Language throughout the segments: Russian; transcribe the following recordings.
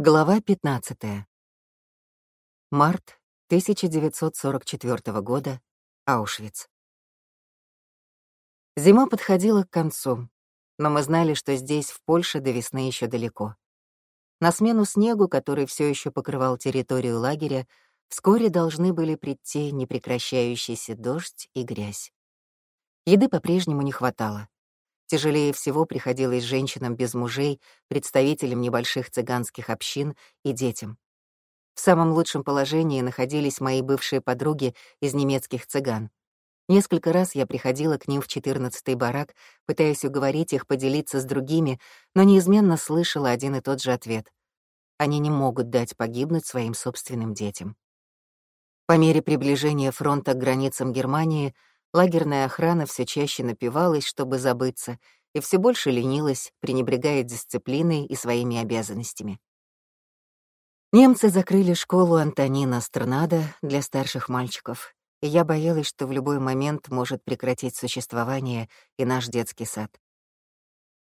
Глава 15. Март 1944 года. Аушвиц. Зима подходила к концу, но мы знали, что здесь, в Польше, до весны еще далеко. На смену снегу, который все еще покрывал территорию лагеря, вскоре должны были прийти непрекращающийся дождь и грязь. Еды по-прежнему не хватало. Тяжелее всего приходилось женщинам без мужей, представителям небольших цыганских общин и детям. В самом лучшем положении находились мои бывшие подруги из немецких цыган. Несколько раз я приходила к ним в 14-й барак, пытаясь уговорить их поделиться с другими, но неизменно слышала один и тот же ответ. Они не могут дать погибнуть своим собственным детям. По мере приближения фронта к границам Германии Лагерная охрана все чаще напивалась, чтобы забыться, и все больше ленилась, пренебрегая дисциплиной и своими обязанностями. Немцы закрыли школу Антонина Стернада для старших мальчиков, и я боялась, что в любой момент может прекратить существование и наш детский сад.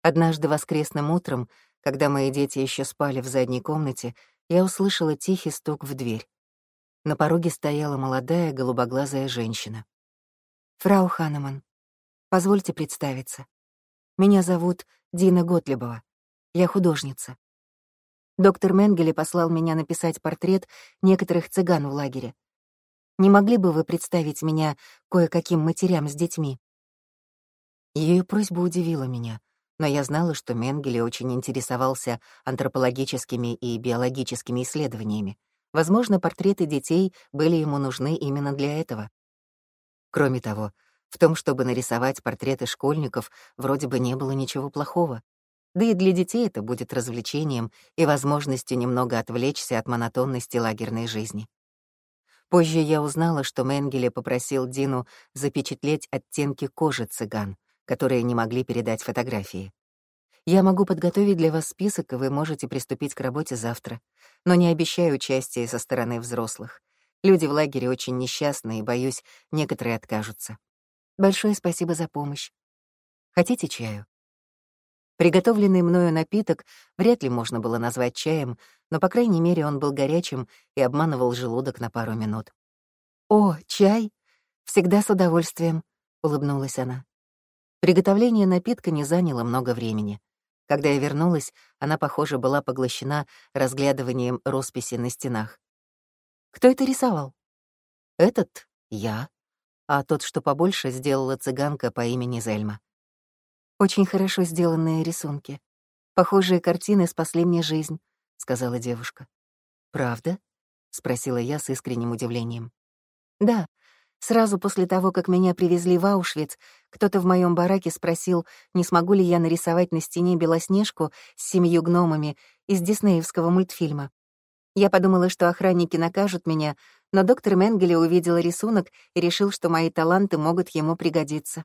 Однажды воскресным утром, когда мои дети еще спали в задней комнате, я услышала тихий стук в дверь. На пороге стояла молодая голубоглазая женщина. Фрау Ханеман, позвольте представиться. Меня зовут Дина Готлебова. Я художница. Доктор Менгеле послал меня написать портрет некоторых цыган в лагере. Не могли бы вы представить меня кое-каким матерям с детьми? Ее просьба удивила меня, но я знала, что Менгеле очень интересовался антропологическими и биологическими исследованиями. Возможно, портреты детей были ему нужны именно для этого. Кроме того, в том, чтобы нарисовать портреты школьников, вроде бы не было ничего плохого. Да и для детей это будет развлечением и возможностью немного отвлечься от монотонности лагерной жизни. Позже я узнала, что Менгеле попросил Дину запечатлеть оттенки кожи цыган, которые не могли передать фотографии. Я могу подготовить для вас список, и вы можете приступить к работе завтра, но не обещаю участия со стороны взрослых. Люди в лагере очень несчастны, и, боюсь, некоторые откажутся. Большое спасибо за помощь. Хотите чаю? Приготовленный мною напиток вряд ли можно было назвать чаем, но, по крайней мере, он был горячим и обманывал желудок на пару минут. «О, чай? Всегда с удовольствием», — улыбнулась она. Приготовление напитка не заняло много времени. Когда я вернулась, она, похоже, была поглощена разглядыванием росписи на стенах. Кто это рисовал? Этот — я, а тот, что побольше, сделала цыганка по имени Зельма. Очень хорошо сделанные рисунки. Похожие картины спасли мне жизнь, — сказала девушка. «Правда?» — спросила я с искренним удивлением. «Да. Сразу после того, как меня привезли в Аушвиц, кто-то в моем бараке спросил, не смогу ли я нарисовать на стене Белоснежку с семью гномами из диснеевского мультфильма. Я подумала, что охранники накажут меня, но доктор Менгеле увидел рисунок и решил, что мои таланты могут ему пригодиться.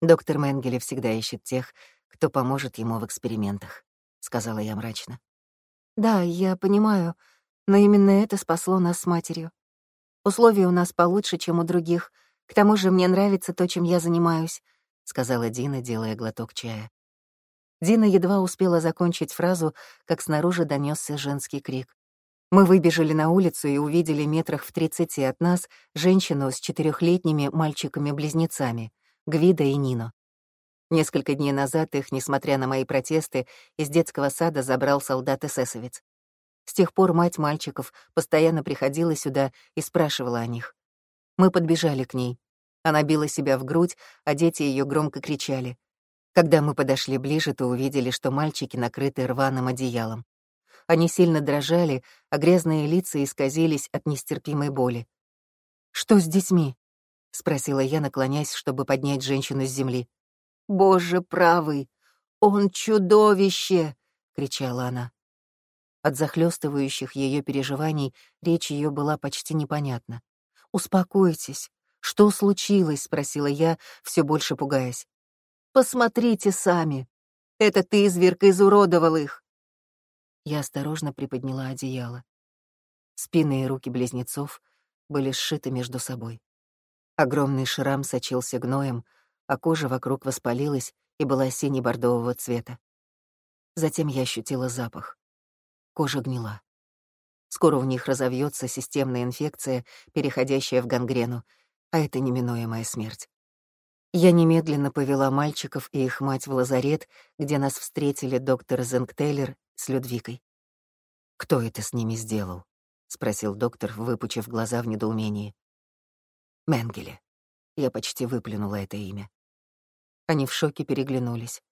«Доктор Менгеле всегда ищет тех, кто поможет ему в экспериментах», — сказала я мрачно. «Да, я понимаю, но именно это спасло нас с матерью. Условия у нас получше, чем у других. К тому же мне нравится то, чем я занимаюсь», — сказала Дина, делая глоток чая. Дина едва успела закончить фразу, как снаружи донесся женский крик. Мы выбежали на улицу и увидели метрах в тридцати от нас женщину с четырехлетними мальчиками-близнецами, Гвида и Нино. Несколько дней назад их, несмотря на мои протесты, из детского сада забрал солдат-эсэсовец. С тех пор мать мальчиков постоянно приходила сюда и спрашивала о них. Мы подбежали к ней. Она била себя в грудь, а дети ее громко кричали — когда мы подошли ближе, то увидели, что мальчики накрыты рваным одеялом. Они сильно дрожали, а грязные лица исказились от нестерпимой боли. «Что с детьми?» — спросила я, наклонясь, чтобы поднять женщину с земли. «Боже правый! Он чудовище!» — кричала она. От захлестывающих ее переживаний речь ее была почти непонятна. «Успокойтесь. Что случилось?» — спросила я, все больше пугаясь. Посмотрите сами. Это ты, зверка, изуродовал их. Я осторожно приподняла одеяло. Спины и руки близнецов были сшиты между собой. Огромный шрам сочился гноем, а кожа вокруг воспалилась и была сине-бордового цвета. Затем я ощутила запах. Кожа гнила. Скоро в них разовьется системная инфекция, переходящая в гангрену, а это неминуемая смерть. Я немедленно повела мальчиков и их мать в лазарет, где нас встретили доктор Зенктейлер с Людвикой. «Кто это с ними сделал?» — спросил доктор, выпучив глаза в недоумении. «Менгеле». Я почти выплюнула это имя. Они в шоке переглянулись.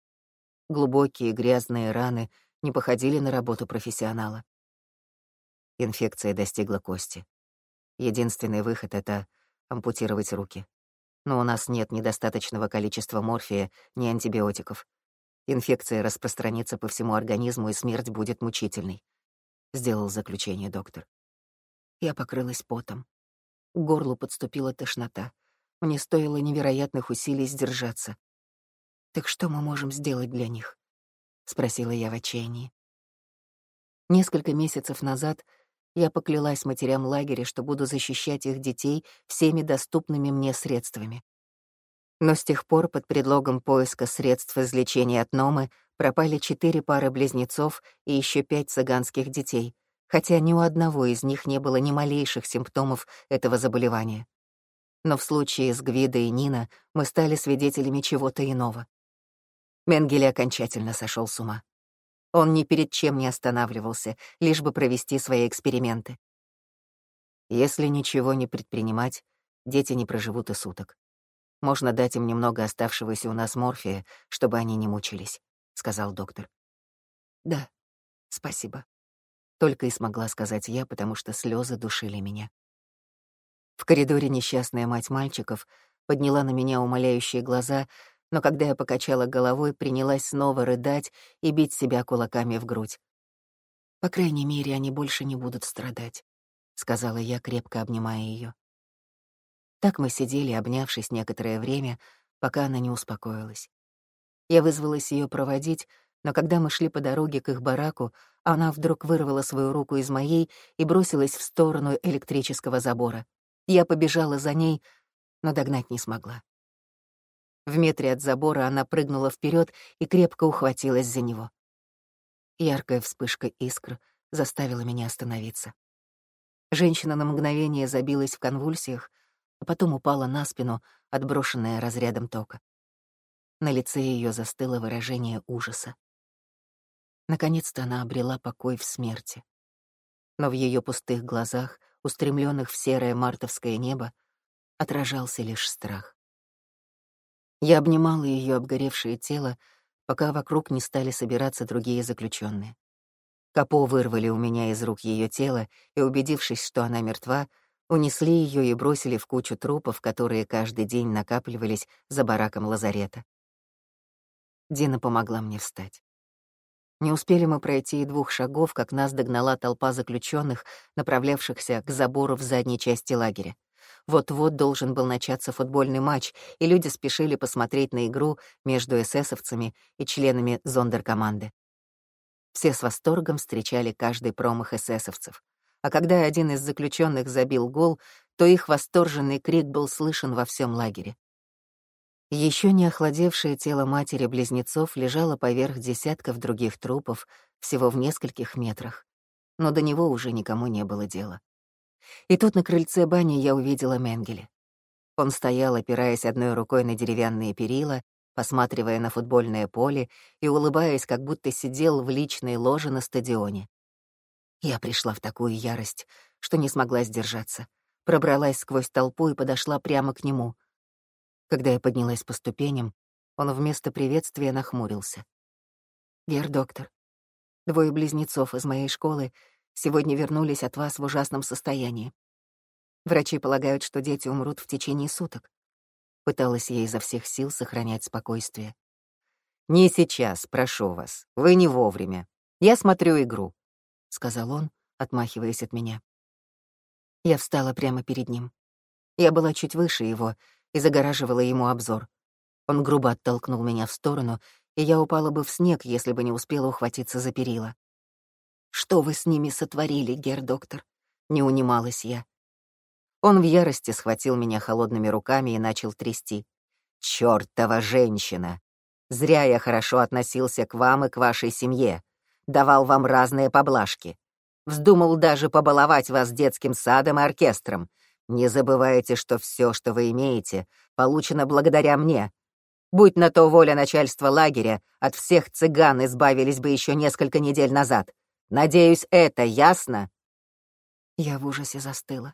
Глубокие грязные раны не походили на работу профессионала. Инфекция достигла кости. Единственный выход — это ампутировать руки но у нас нет недостаточного количества морфия, ни антибиотиков. Инфекция распространится по всему организму, и смерть будет мучительной», — сделал заключение доктор. Я покрылась потом. К горлу подступила тошнота. Мне стоило невероятных усилий сдержаться. «Так что мы можем сделать для них?» — спросила я в отчаянии. Несколько месяцев назад я поклялась матерям лагеря, что буду защищать их детей всеми доступными мне средствами. Но с тех пор под предлогом поиска средств излечения от Номы пропали четыре пары близнецов и еще пять цыганских детей, хотя ни у одного из них не было ни малейших симптомов этого заболевания. Но в случае с Гвидо и Нина мы стали свидетелями чего-то иного. Менгеле окончательно сошел с ума. Он ни перед чем не останавливался, лишь бы провести свои эксперименты. Если ничего не предпринимать, дети не проживут и суток. Можно дать им немного оставшегося у нас морфия, чтобы они не мучились, — сказал доктор. Да, спасибо. Только и смогла сказать я, потому что слезы душили меня. В коридоре несчастная мать мальчиков подняла на меня умоляющие глаза — но когда я покачала головой, принялась снова рыдать и бить себя кулаками в грудь. «По крайней мере, они больше не будут страдать», — сказала я, крепко обнимая ее. Так мы сидели, обнявшись некоторое время, пока она не успокоилась. Я вызвалась ее проводить, но когда мы шли по дороге к их бараку, она вдруг вырвала свою руку из моей и бросилась в сторону электрического забора. Я побежала за ней, но догнать не смогла. В метре от забора она прыгнула вперед и крепко ухватилась за него. Яркая вспышка искр заставила меня остановиться. Женщина на мгновение забилась в конвульсиях, а потом упала на спину, отброшенная разрядом тока. На лице ее застыло выражение ужаса. Наконец-то она обрела покой в смерти. Но в ее пустых глазах, устремленных в серое мартовское небо, отражался лишь страх. Я обнимала ее обгоревшее тело, пока вокруг не стали собираться другие заключенные. Капо вырвали у меня из рук ее тело и, убедившись, что она мертва, унесли ее и бросили в кучу трупов, которые каждый день накапливались за бараком лазарета. Дина помогла мне встать. Не успели мы пройти и двух шагов, как нас догнала толпа заключенных, направлявшихся к забору в задней части лагеря. Вот-вот должен был начаться футбольный матч, и люди спешили посмотреть на игру между эсэсовцами и членами зондеркоманды. Все с восторгом встречали каждый промах эсэсовцев. А когда один из заключенных забил гол, то их восторженный крик был слышен во всем лагере. Еще не охладевшее тело матери-близнецов лежало поверх десятков других трупов, всего в нескольких метрах. Но до него уже никому не было дела. И тут на крыльце бани я увидела Менгеля. Он стоял, опираясь одной рукой на деревянные перила, посматривая на футбольное поле и улыбаясь, как будто сидел в личной ложе на стадионе. Я пришла в такую ярость, что не смогла сдержаться. Пробралась сквозь толпу и подошла прямо к нему. Когда я поднялась по ступеням, он вместо приветствия нахмурился. «Гер, доктор, двое близнецов из моей школы — сегодня вернулись от вас в ужасном состоянии. Врачи полагают, что дети умрут в течение суток. Пыталась я изо всех сил сохранять спокойствие. «Не сейчас, прошу вас. Вы не вовремя. Я смотрю игру», — сказал он, отмахиваясь от меня. Я встала прямо перед ним. Я была чуть выше его и загораживала ему обзор. Он грубо оттолкнул меня в сторону, и я упала бы в снег, если бы не успела ухватиться за перила. Что вы с ними сотворили, гердоктор?» — не унималась я. Он в ярости схватил меня холодными руками и начал трясти. «Чёртова женщина! Зря я хорошо относился к вам и к вашей семье. Давал вам разные поблажки. Вздумал даже побаловать вас детским садом и оркестром. Не забывайте, что все, что вы имеете, получено благодаря мне. Будь на то воля начальства лагеря, от всех цыган избавились бы еще несколько недель назад. Надеюсь, это ясно?» Я в ужасе застыла.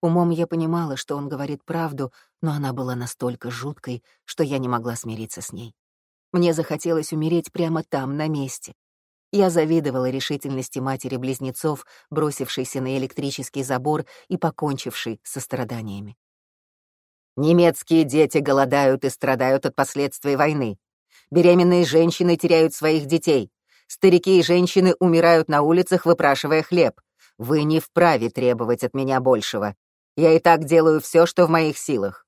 Умом я понимала, что он говорит правду, но она была настолько жуткой, что я не могла смириться с ней. Мне захотелось умереть прямо там, на месте. Я завидовала решительности матери-близнецов, бросившейся на электрический забор и покончившей со страданиями. «Немецкие дети голодают и страдают от последствий войны. Беременные женщины теряют своих детей. Старики и женщины умирают на улицах, выпрашивая хлеб. Вы не вправе требовать от меня большего. Я и так делаю все, что в моих силах.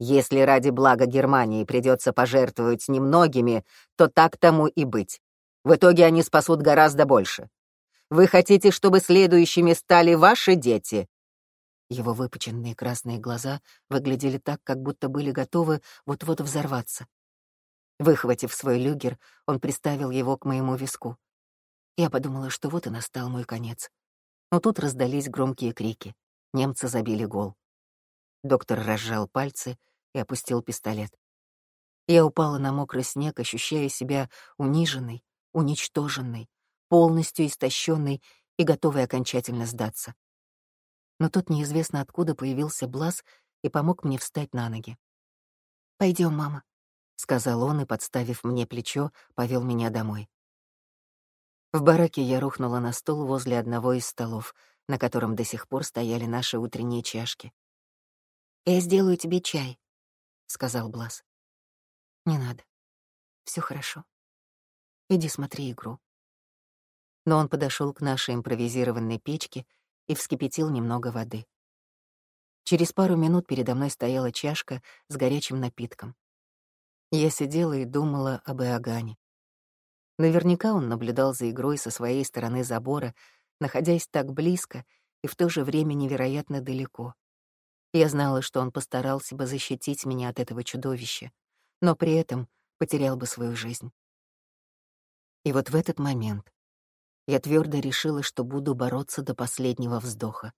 Если ради блага Германии придется пожертвовать немногими, то так тому и быть. В итоге они спасут гораздо больше. Вы хотите, чтобы следующими стали ваши дети?» Его выпученные красные глаза выглядели так, как будто были готовы вот-вот взорваться. Выхватив свой люгер, он приставил его к моему виску. Я подумала, что вот и настал мой конец. Но тут раздались громкие крики. Немцы забили гол. Доктор разжал пальцы и опустил пистолет. Я упала на мокрый снег, ощущая себя униженной, уничтоженной, полностью истощенной и готовой окончательно сдаться. Но тут неизвестно откуда появился Блаз и помог мне встать на ноги. Пойдем, мама», — сказал он и, подставив мне плечо, повел меня домой. В бараке я рухнула на стол возле одного из столов, на котором до сих пор стояли наши утренние чашки. «Я сделаю тебе чай», — сказал Блас. «Не надо. Все хорошо. Иди смотри игру». Но он подошел к нашей импровизированной печке и вскипятил немного воды. Через пару минут передо мной стояла чашка с горячим напитком. Я сидела и думала об Иоганне. Наверняка он наблюдал за игрой со своей стороны забора, находясь так близко и в то же время невероятно далеко. Я знала, что он постарался бы защитить меня от этого чудовища, но при этом потерял бы свою жизнь. И вот в этот момент я твердо решила, что буду бороться до последнего вздоха.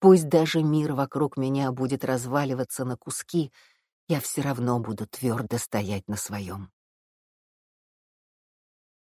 Пусть даже мир вокруг меня будет разваливаться на куски — я все равно буду твердо стоять на своем.